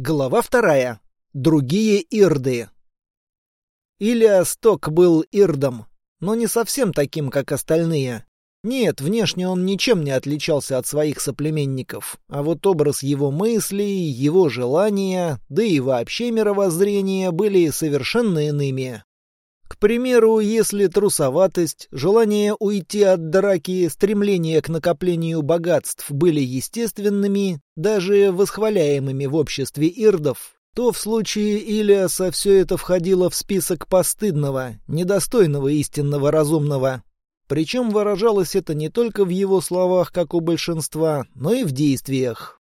Глава вторая. Другие ирды. Илиас Ток был ирдом, но не совсем таким, как остальные. Нет, внешне он ничем не отличался от своих соплеменников, а вот образ его мыслей, его желания, да и вообще мировоззрение были совершенно иными. К примеру, если трусоватость, желание уйти от драки, стремление к накоплению богатств были естественными, даже восхваляемыми в обществе ирдов, то в случае Илиаса все это входило в список постыдного, недостойного истинного разумного. Причем выражалось это не только в его словах, как у большинства, но и в действиях.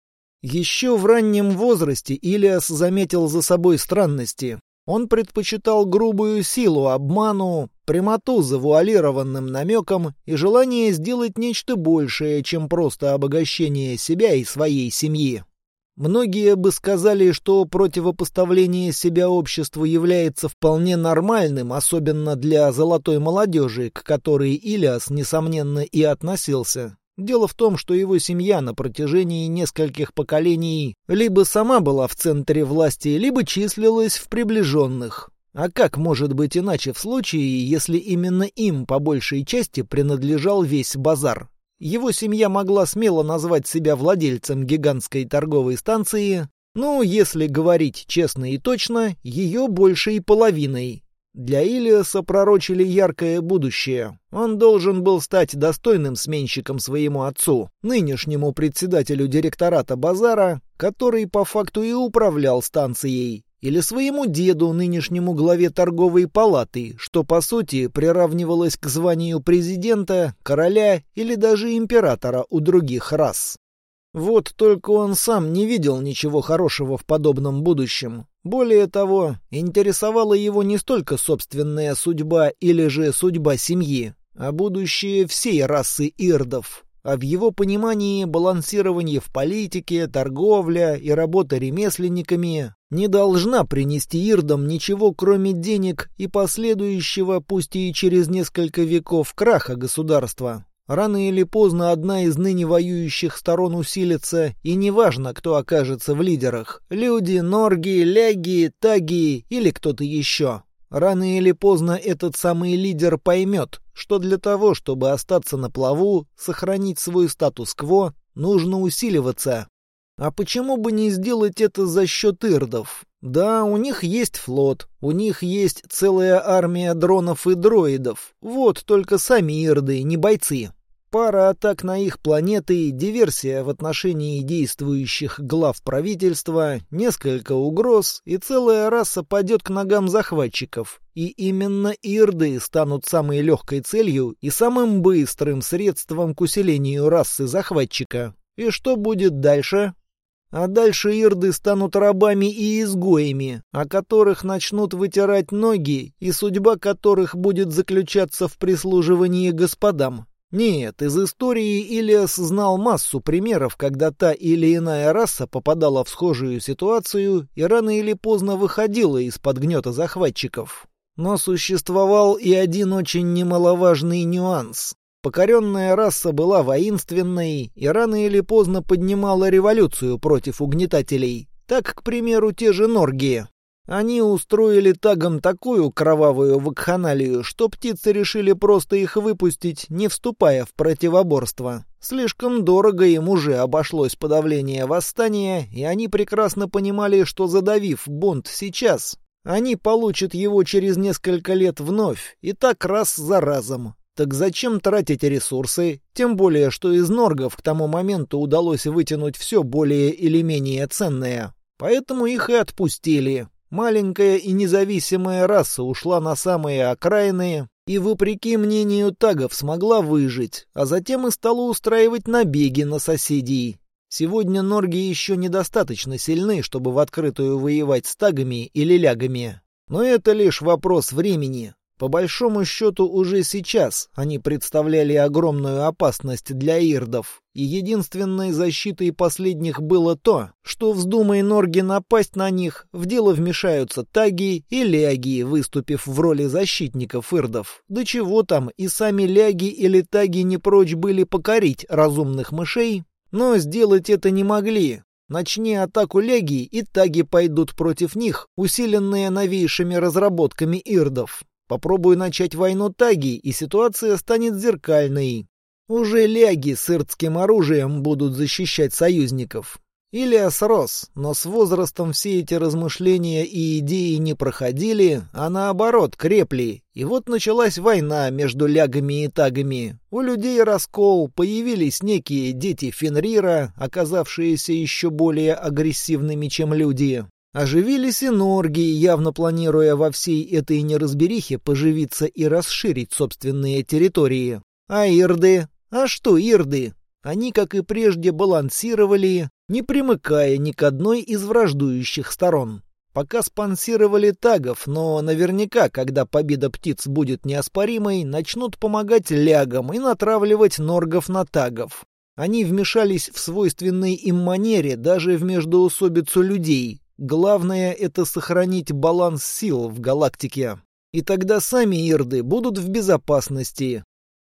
Еще в раннем возрасте Илиас заметил за собой странности. Он предпочитал грубую силу обману, прямоту завуалированным намеком и желание сделать нечто большее, чем просто обогащение себя и своей семьи. Многие бы сказали, что противопоставление себя обществу является вполне нормальным, особенно для золотой молодежи, к которой Илиас, несомненно, и относился. Дело в том, что его семья на протяжении нескольких поколений либо сама была в центре власти, либо числилась в приближенных. А как может быть иначе в случае, если именно им по большей части принадлежал весь базар? Его семья могла смело назвать себя владельцем гигантской торговой станции, ну, если говорить честно и точно, ее большей половиной. Для Илиаса пророчили яркое будущее. Он должен был стать достойным сменщиком своему отцу, нынешнему председателю директората базара, который по факту и управлял станцией, или своему деду, нынешнему главе торговой палаты, что по сути приравнивалось к званию президента, короля или даже императора у других рас. Вот только он сам не видел ничего хорошего в подобном будущем. Более того, интересовала его не столько собственная судьба или же судьба семьи, а будущее всей расы ирдов. А в его понимании балансирование в политике, торговля и работа ремесленниками не должна принести ирдам ничего, кроме денег и последующего, пусть и через несколько веков, краха государства. Рано или поздно одна из ныне воюющих сторон усилится, и неважно, кто окажется в лидерах — люди, норги, ляги, таги или кто-то еще. Рано или поздно этот самый лидер поймет, что для того, чтобы остаться на плаву, сохранить свой статус-кво, нужно усиливаться. А почему бы не сделать это за счет ирдов? Да, у них есть флот, у них есть целая армия дронов и дроидов. Вот только сами ирды, не бойцы. Пара атак на их планеты, диверсия в отношении действующих глав правительства, несколько угроз, и целая раса падет к ногам захватчиков. И именно ирды станут самой легкой целью и самым быстрым средством к усилению расы захватчика. И что будет дальше? А дальше ирды станут рабами и изгоями, о которых начнут вытирать ноги, и судьба которых будет заключаться в прислуживании господам. Нет, из истории Илиас знал массу примеров, когда та или иная раса попадала в схожую ситуацию и рано или поздно выходила из-под гнета захватчиков. Но существовал и один очень немаловажный нюанс. Покоренная раса была воинственной и рано или поздно поднимала революцию против угнетателей. Так, к примеру, те же Норги. Они устроили тагом такую кровавую вакханалию, что птицы решили просто их выпустить, не вступая в противоборство. Слишком дорого им уже обошлось подавление восстания, и они прекрасно понимали, что задавив бунт сейчас, они получат его через несколько лет вновь, и так раз за разом. Так зачем тратить ресурсы? Тем более, что из норгов к тому моменту удалось вытянуть все более или менее ценное. Поэтому их и отпустили. Маленькая и независимая раса ушла на самые окраины и, вопреки мнению тагов, смогла выжить, а затем и стала устраивать набеги на соседей. Сегодня норги еще недостаточно сильны, чтобы в открытую воевать с тагами или лягами. Но это лишь вопрос времени. По большому счету, уже сейчас они представляли огромную опасность для ирдов, и единственной защитой последних было то, что, вздумай Норги напасть на них, в дело вмешаются таги и ляги, выступив в роли защитников ирдов. Да чего там, и сами ляги или таги не прочь были покорить разумных мышей, но сделать это не могли, Начни атаку Легии, и таги пойдут против них, усиленные новейшими разработками ирдов. Попробуй начать войну таги, и ситуация станет зеркальной. Уже ляги с ирдским оружием будут защищать союзников. Илиас рос, но с возрастом все эти размышления и идеи не проходили, а наоборот крепли. И вот началась война между лягами и тагами. У людей раскол, появились некие дети Фенрира, оказавшиеся еще более агрессивными, чем люди. Оживились и норги, явно планируя во всей этой неразберихе поживиться и расширить собственные территории. А ирды? А что ирды? Они, как и прежде, балансировали, не примыкая ни к одной из враждующих сторон. Пока спонсировали тагов, но наверняка, когда победа птиц будет неоспоримой, начнут помогать лягам и натравливать норгов на тагов. Они вмешались в свойственной им манере даже в междоусобицу людей. Главное — это сохранить баланс сил в галактике. И тогда сами ирды будут в безопасности.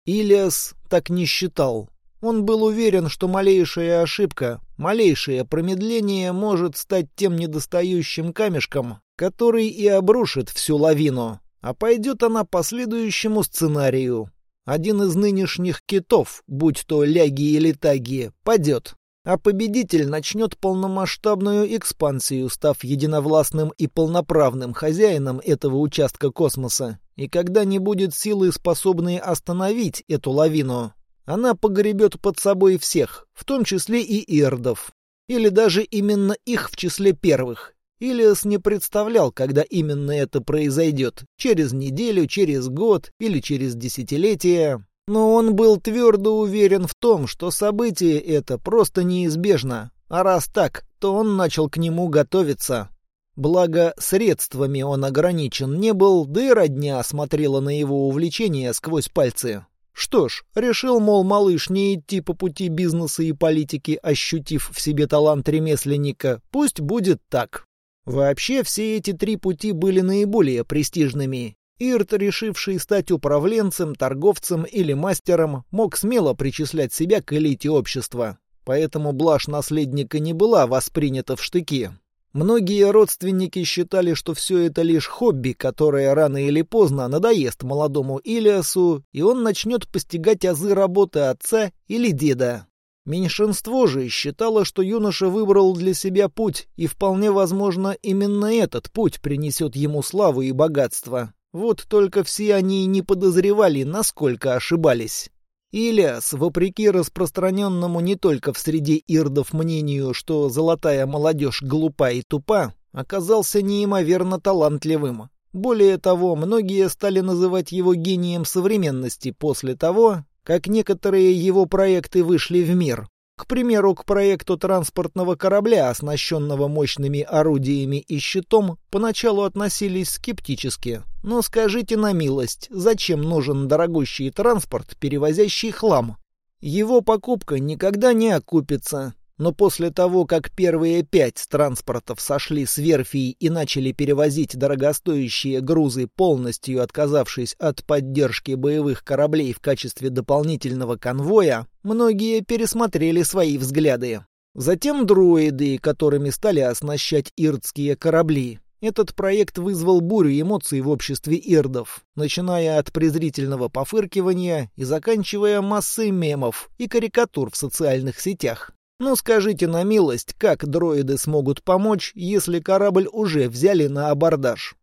Илиас так не считал. Он был уверен, что малейшая ошибка, малейшее промедление может стать тем недостающим камешком, который и обрушит всю лавину. А пойдет она по следующему сценарию. Один из нынешних китов, будь то ляги или таги, падет. А победитель начнет полномасштабную экспансию, став единовластным и полноправным хозяином этого участка космоса. И когда не будет силы, способные остановить эту лавину, она погребет под собой всех, в том числе и ирдов. Или даже именно их в числе первых. Илиас не представлял, когда именно это произойдет. Через неделю, через год или через десятилетие. Но он был твердо уверен в том, что событие это просто неизбежно. А раз так, то он начал к нему готовиться. Благо, средствами он ограничен не был, да и родня смотрела на его увлечение сквозь пальцы. Что ж, решил, мол, малыш не идти по пути бизнеса и политики, ощутив в себе талант ремесленника, пусть будет так. Вообще, все эти три пути были наиболее престижными. Ирт, решивший стать управленцем, торговцем или мастером, мог смело причислять себя к элите общества. Поэтому блажь наследника не была воспринята в штыки. Многие родственники считали, что все это лишь хобби, которое рано или поздно надоест молодому Илиасу, и он начнет постигать азы работы отца или деда. Меньшинство же считало, что юноша выбрал для себя путь, и вполне возможно, именно этот путь принесет ему славу и богатство. Вот только все они не подозревали, насколько ошибались. Илиас, вопреки распространенному не только в среде ирдов мнению, что золотая молодежь глупа и тупа, оказался неимоверно талантливым. Более того, многие стали называть его гением современности после того, как некоторые его проекты вышли в мир. К примеру, к проекту транспортного корабля, оснащенного мощными орудиями и щитом, поначалу относились скептически. Но скажите на милость, зачем нужен дорогущий транспорт, перевозящий хлам? Его покупка никогда не окупится. Но после того, как первые пять транспортов сошли с верфей и начали перевозить дорогостоящие грузы, полностью отказавшись от поддержки боевых кораблей в качестве дополнительного конвоя, многие пересмотрели свои взгляды. Затем дроиды, которыми стали оснащать ирдские корабли. Этот проект вызвал бурю эмоций в обществе ирдов, начиная от презрительного пофыркивания и заканчивая массой мемов и карикатур в социальных сетях. Ну скажите на милость, как дроиды смогут помочь, если корабль уже взяли на абордаж?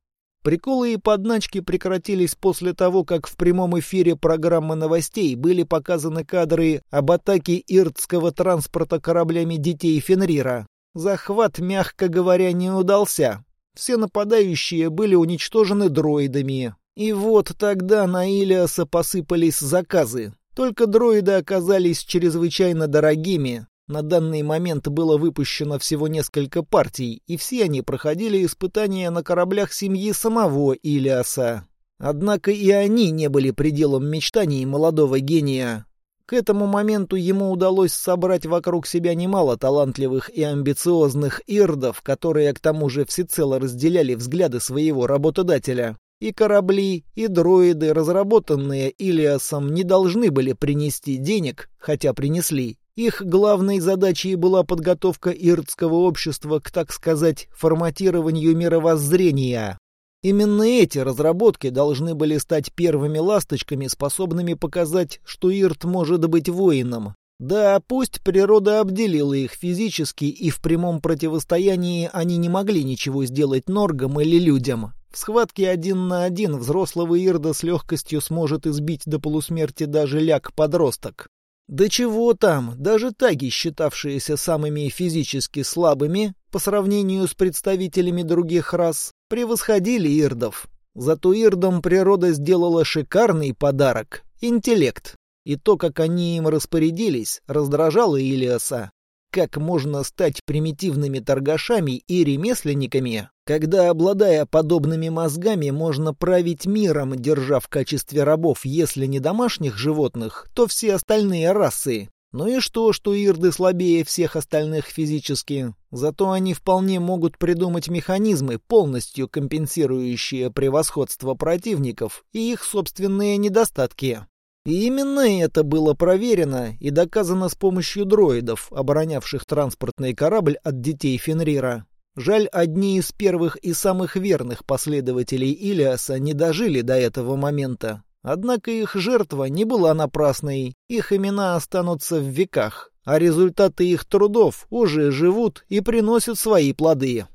Приколы и подначки прекратились после того, как в прямом эфире программы новостей были показаны кадры об атаке иртского транспорта кораблями детей Фенрира. Захват, мягко говоря, не удался. Все нападающие были уничтожены дроидами. И вот тогда на Илиаса посыпались заказы. Только дроиды оказались чрезвычайно дорогими, на данный момент было выпущено всего несколько партий, и все они проходили испытания на кораблях семьи самого Илиаса. Однако и они не были пределом мечтаний молодого гения. К этому моменту ему удалось собрать вокруг себя немало талантливых и амбициозных ирдов, которые к тому же всецело разделяли взгляды своего работодателя. И корабли, и дроиды, разработанные Илиасом, не должны были принести денег, хотя принесли, Их главной задачей была подготовка ирдского общества к, так сказать, форматированию мировоззрения. Именно эти разработки должны были стать первыми ласточками, способными показать, что Ирт может быть воином. Да, пусть природа обделила их физически, и в прямом противостоянии они не могли ничего сделать норгам или людям. В схватке один на один взрослого Ирда с легкостью сможет избить до полусмерти даже ляг-подросток. Да чего там, даже таги, считавшиеся самыми физически слабыми по сравнению с представителями других рас, превосходили ирдов. Зато ирдам природа сделала шикарный подарок — интеллект. И то, как они им распорядились, раздражало Илиаса. Как можно стать примитивными торгашами и ремесленниками, когда, обладая подобными мозгами, можно править миром, держа в качестве рабов, если не домашних животных, то все остальные расы? Ну и что, что ирды слабее всех остальных физически? Зато они вполне могут придумать механизмы, полностью компенсирующие превосходство противников и их собственные недостатки. И именно это было проверено и доказано с помощью дроидов, оборонявших транспортный корабль от детей Фенрира. Жаль, одни из первых и самых верных последователей Илиаса не дожили до этого момента. Однако их жертва не была напрасной, их имена останутся в веках, а результаты их трудов уже живут и приносят свои плоды.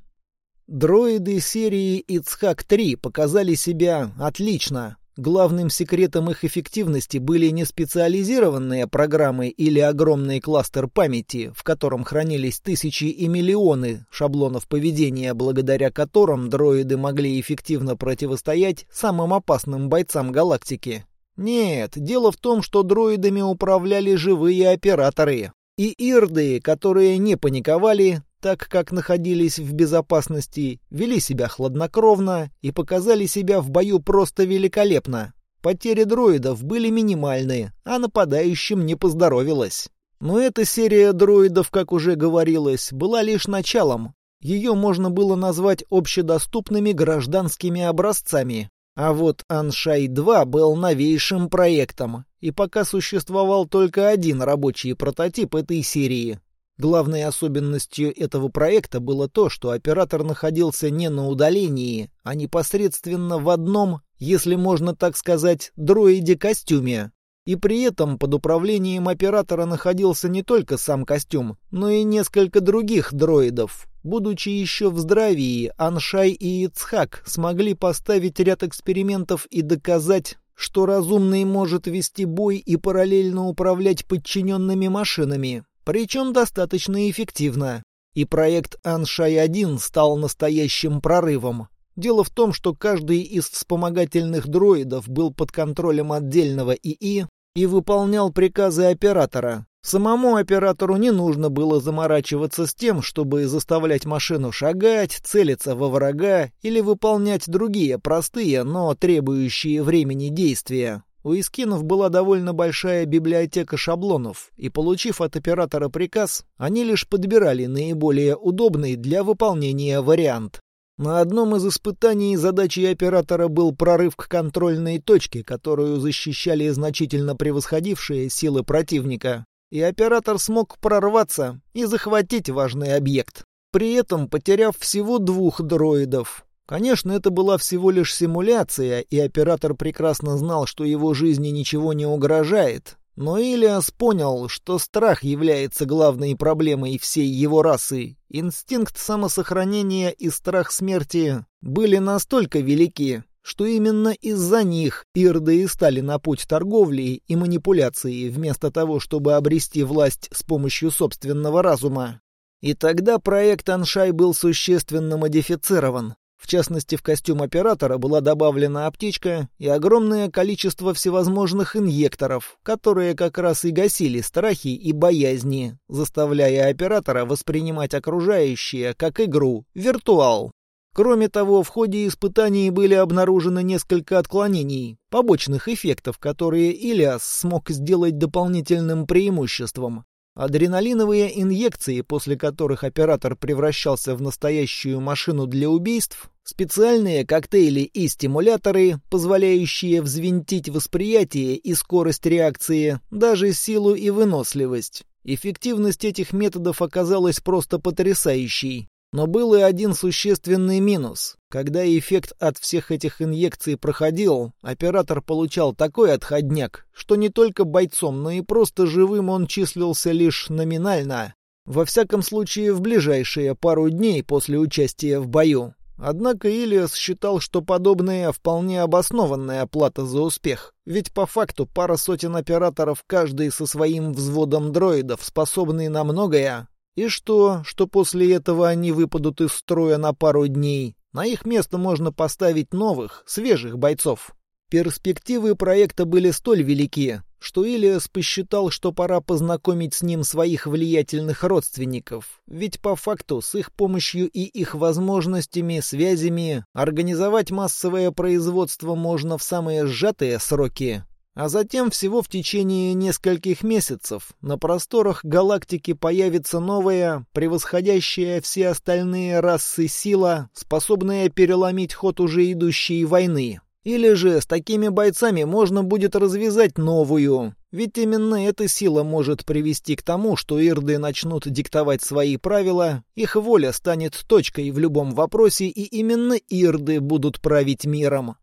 Дроиды серии Ицхак-3 показали себя отлично. Главным секретом их эффективности были не специализированные программы или огромный кластер памяти, в котором хранились тысячи и миллионы шаблонов поведения, благодаря которым дроиды могли эффективно противостоять самым опасным бойцам галактики. Нет, дело в том, что дроидами управляли живые операторы. И ирды, которые не паниковали, так как находились в безопасности, вели себя хладнокровно и показали себя в бою просто великолепно. Потери дроидов были минимальны, а нападающим не поздоровилось. Но эта серия дроидов, как уже говорилось, была лишь началом. Ее можно было назвать общедоступными гражданскими образцами. А вот Аншай-2 был новейшим проектом, и пока существовал только один рабочий прототип этой серии Главной особенностью этого проекта было то, что оператор находился не на удалении, а непосредственно в одном, если можно так сказать, дроиде-костюме. И при этом под управлением оператора находился не только сам костюм, но и несколько других дроидов. Будучи еще в здравии, Аншай и Ицхак смогли поставить ряд экспериментов и доказать, что разумный может вести бой и параллельно управлять подчиненными машинами причем достаточно эффективно. И проект Аншай-1 стал настоящим прорывом. Дело в том, что каждый из вспомогательных дроидов был под контролем отдельного ИИ и выполнял приказы оператора. Самому оператору не нужно было заморачиваться с тем, чтобы заставлять машину шагать, целиться во врага или выполнять другие простые, но требующие времени действия. У Искинов была довольно большая библиотека шаблонов, и, получив от оператора приказ, они лишь подбирали наиболее удобный для выполнения вариант. На одном из испытаний задачей оператора был прорыв к контрольной точке, которую защищали значительно превосходившие силы противника. И оператор смог прорваться и захватить важный объект, при этом потеряв всего двух дроидов. Конечно, это была всего лишь симуляция, и оператор прекрасно знал, что его жизни ничего не угрожает. Но Илиас понял, что страх является главной проблемой всей его расы. Инстинкт самосохранения и страх смерти были настолько велики, что именно из-за них ирды и стали на путь торговли и манипуляции, вместо того, чтобы обрести власть с помощью собственного разума. И тогда проект Аншай был существенно модифицирован. В частности, в костюм оператора была добавлена аптечка и огромное количество всевозможных инъекторов, которые как раз и гасили страхи и боязни, заставляя оператора воспринимать окружающее как игру, виртуал. Кроме того, в ходе испытаний были обнаружены несколько отклонений, побочных эффектов, которые Илиас смог сделать дополнительным преимуществом. Адреналиновые инъекции, после которых оператор превращался в настоящую машину для убийств, специальные коктейли и стимуляторы, позволяющие взвинтить восприятие и скорость реакции, даже силу и выносливость. Эффективность этих методов оказалась просто потрясающей. Но был и один существенный минус. Когда эффект от всех этих инъекций проходил, оператор получал такой отходняк, что не только бойцом, но и просто живым он числился лишь номинально. Во всяком случае, в ближайшие пару дней после участия в бою. Однако Илиас считал, что подобная вполне обоснованная оплата за успех, ведь по факту пара сотен операторов, каждый со своим взводом дроидов, способные на многое. И что, что после этого они выпадут из строя на пару дней? На их место можно поставить новых, свежих бойцов. Перспективы проекта были столь велики, что Илиас посчитал, что пора познакомить с ним своих влиятельных родственников, ведь по факту с их помощью и их возможностями, связями организовать массовое производство можно в самые сжатые сроки. А затем всего в течение нескольких месяцев на просторах галактики появится новая, превосходящая все остальные расы сила, способная переломить ход уже идущей войны. Или же с такими бойцами можно будет развязать новую. Ведь именно эта сила может привести к тому, что ирды начнут диктовать свои правила, их воля станет точкой в любом вопросе, и именно ирды будут править миром.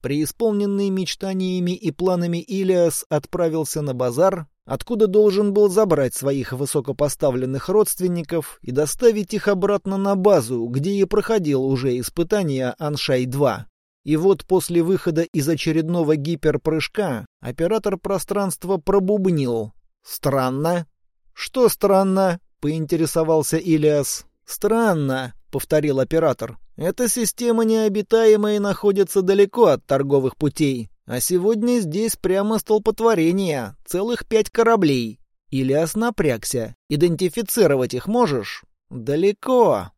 Преисполненный мечтаниями и планами Илиас отправился на базар, откуда должен был забрать своих высокопоставленных родственников и доставить их обратно на базу, где и проходил уже испытание Аншай-2. И вот после выхода из очередного гиперпрыжка оператор пространства пробубнил. «Странно». «Что странно?» — поинтересовался Илиас. «Странно», — повторил оператор. «Эта система необитаемая и находится далеко от торговых путей. А сегодня здесь прямо столпотворение. Целых пять кораблей». Илиас напрягся. «Идентифицировать их можешь?» «Далеко»,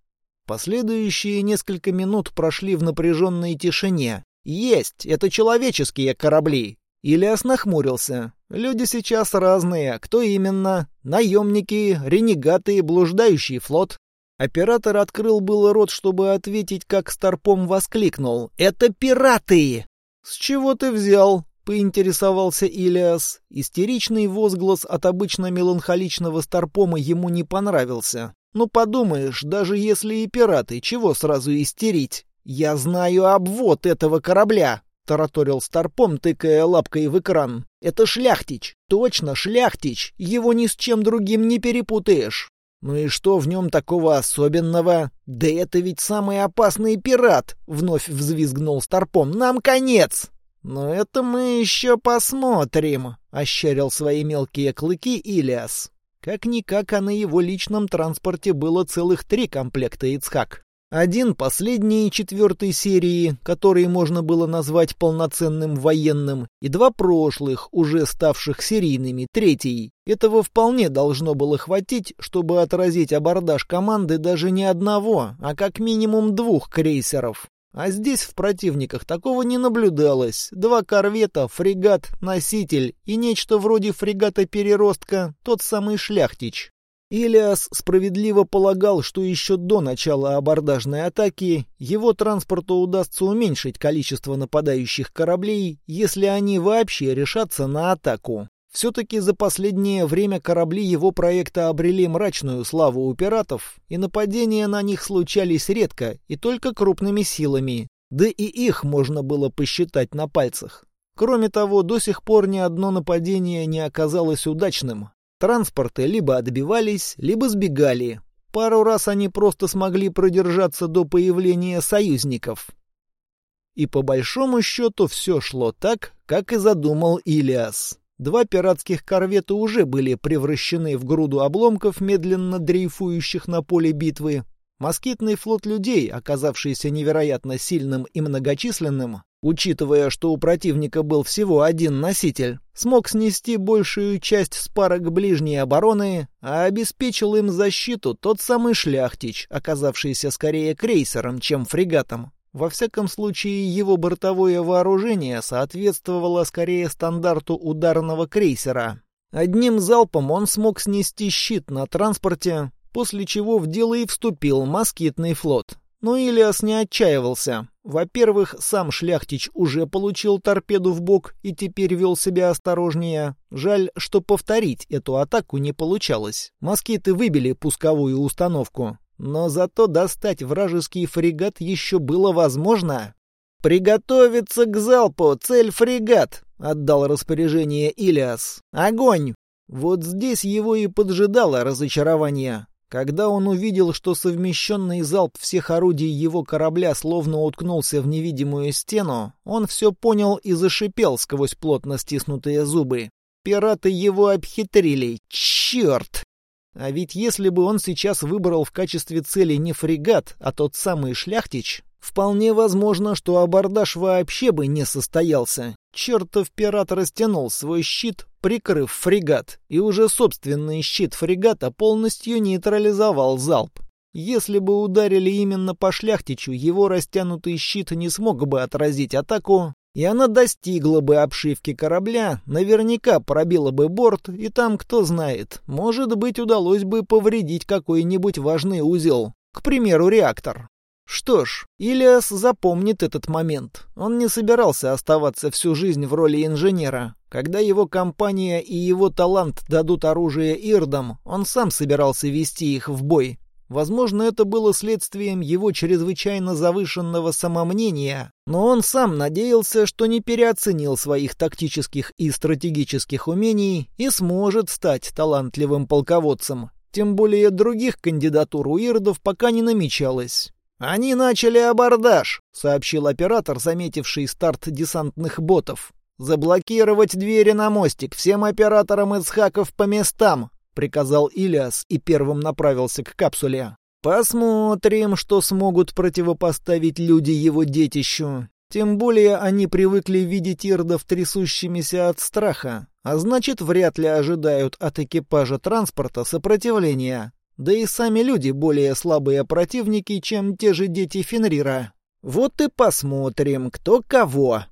Последующие несколько минут прошли в напряженной тишине. «Есть! Это человеческие корабли!» Ильяс нахмурился. «Люди сейчас разные. Кто именно? Наемники, ренегаты, блуждающий флот?» Оператор открыл было рот, чтобы ответить, как Старпом воскликнул. «Это пираты!» «С чего ты взял?» — поинтересовался Илиас. Истеричный возглас от обычно меланхоличного Старпома ему не понравился. Ну, подумаешь, даже если и пираты, чего сразу истерить? Я знаю обвод этого корабля, тараторил Старпом, тыкая лапкой в экран. Это шляхтич. Точно, шляхтич. Его ни с чем другим не перепутаешь. Ну и что в нем такого особенного? Да это ведь самый опасный пират, вновь взвизгнул Старпом. Нам конец. Но это мы еще посмотрим, ощерил свои мелкие клыки Илиас. Как-никак, а на его личном транспорте было целых три комплекта Ицхак. Один последней четвертой серии, который можно было назвать полноценным военным, и два прошлых, уже ставших серийными, третий. Этого вполне должно было хватить, чтобы отразить абордаж команды даже не одного, а как минимум двух крейсеров. А здесь в противниках такого не наблюдалось. Два корвета, фрегат, носитель и нечто вроде фрегата-переростка, тот самый шляхтич. Илиас справедливо полагал, что еще до начала абордажной атаки его транспорту удастся уменьшить количество нападающих кораблей, если они вообще решатся на атаку. Все-таки за последнее время корабли его проекта обрели мрачную славу у пиратов, и нападения на них случались редко и только крупными силами, да и их можно было посчитать на пальцах. Кроме того, до сих пор ни одно нападение не оказалось удачным. Транспорты либо отбивались, либо сбегали. Пару раз они просто смогли продержаться до появления союзников. И по большому счету все шло так, как и задумал Илиас. Два пиратских корвета уже были превращены в груду обломков, медленно дрейфующих на поле битвы. Москитный флот людей, оказавшийся невероятно сильным и многочисленным, учитывая, что у противника был всего один носитель, смог снести большую часть спарок ближней обороны, а обеспечил им защиту тот самый шляхтич, оказавшийся скорее крейсером, чем фрегатом. Во всяком случае, его бортовое вооружение соответствовало скорее стандарту ударного крейсера. Одним залпом он смог снести щит на транспорте, после чего в дело и вступил москитный флот. Но Илиас не отчаивался. Во-первых, сам Шляхтич уже получил торпеду в бок и теперь вел себя осторожнее. Жаль, что повторить эту атаку не получалось. Москиты выбили пусковую установку. Но зато достать вражеский фрегат еще было возможно. «Приготовиться к залпу! Цель фрегат!» — отдал распоряжение Илиас. «Огонь!» Вот здесь его и поджидало разочарование. Когда он увидел, что совмещенный залп всех орудий его корабля словно уткнулся в невидимую стену, он все понял и зашипел сквозь плотно стиснутые зубы. Пираты его обхитрили. Черт! А ведь если бы он сейчас выбрал в качестве цели не фрегат, а тот самый шляхтич, вполне возможно, что абордаж вообще бы не состоялся. Чертов пират растянул свой щит, прикрыв фрегат, и уже собственный щит фрегата полностью нейтрализовал залп. Если бы ударили именно по шляхтичу, его растянутый щит не смог бы отразить атаку, и она достигла бы обшивки корабля, наверняка пробила бы борт, и там, кто знает, может быть, удалось бы повредить какой-нибудь важный узел, к примеру, реактор. Что ж, Илиас запомнит этот момент. Он не собирался оставаться всю жизнь в роли инженера. Когда его компания и его талант дадут оружие Ирдам, он сам собирался вести их в бой. Возможно, это было следствием его чрезвычайно завышенного самомнения, но он сам надеялся, что не переоценил своих тактических и стратегических умений и сможет стать талантливым полководцем. Тем более других кандидатур у Ирдов пока не намечалось. «Они начали абордаж», — сообщил оператор, заметивший старт десантных ботов. «Заблокировать двери на мостик, всем операторам из хаков по местам», — приказал Илиас и первым направился к капсуле. «Посмотрим, что смогут противопоставить люди его детищу. Тем более они привыкли видеть ирдов трясущимися от страха, а значит, вряд ли ожидают от экипажа транспорта сопротивления. Да и сами люди более слабые противники, чем те же дети Фенрира. Вот и посмотрим, кто кого.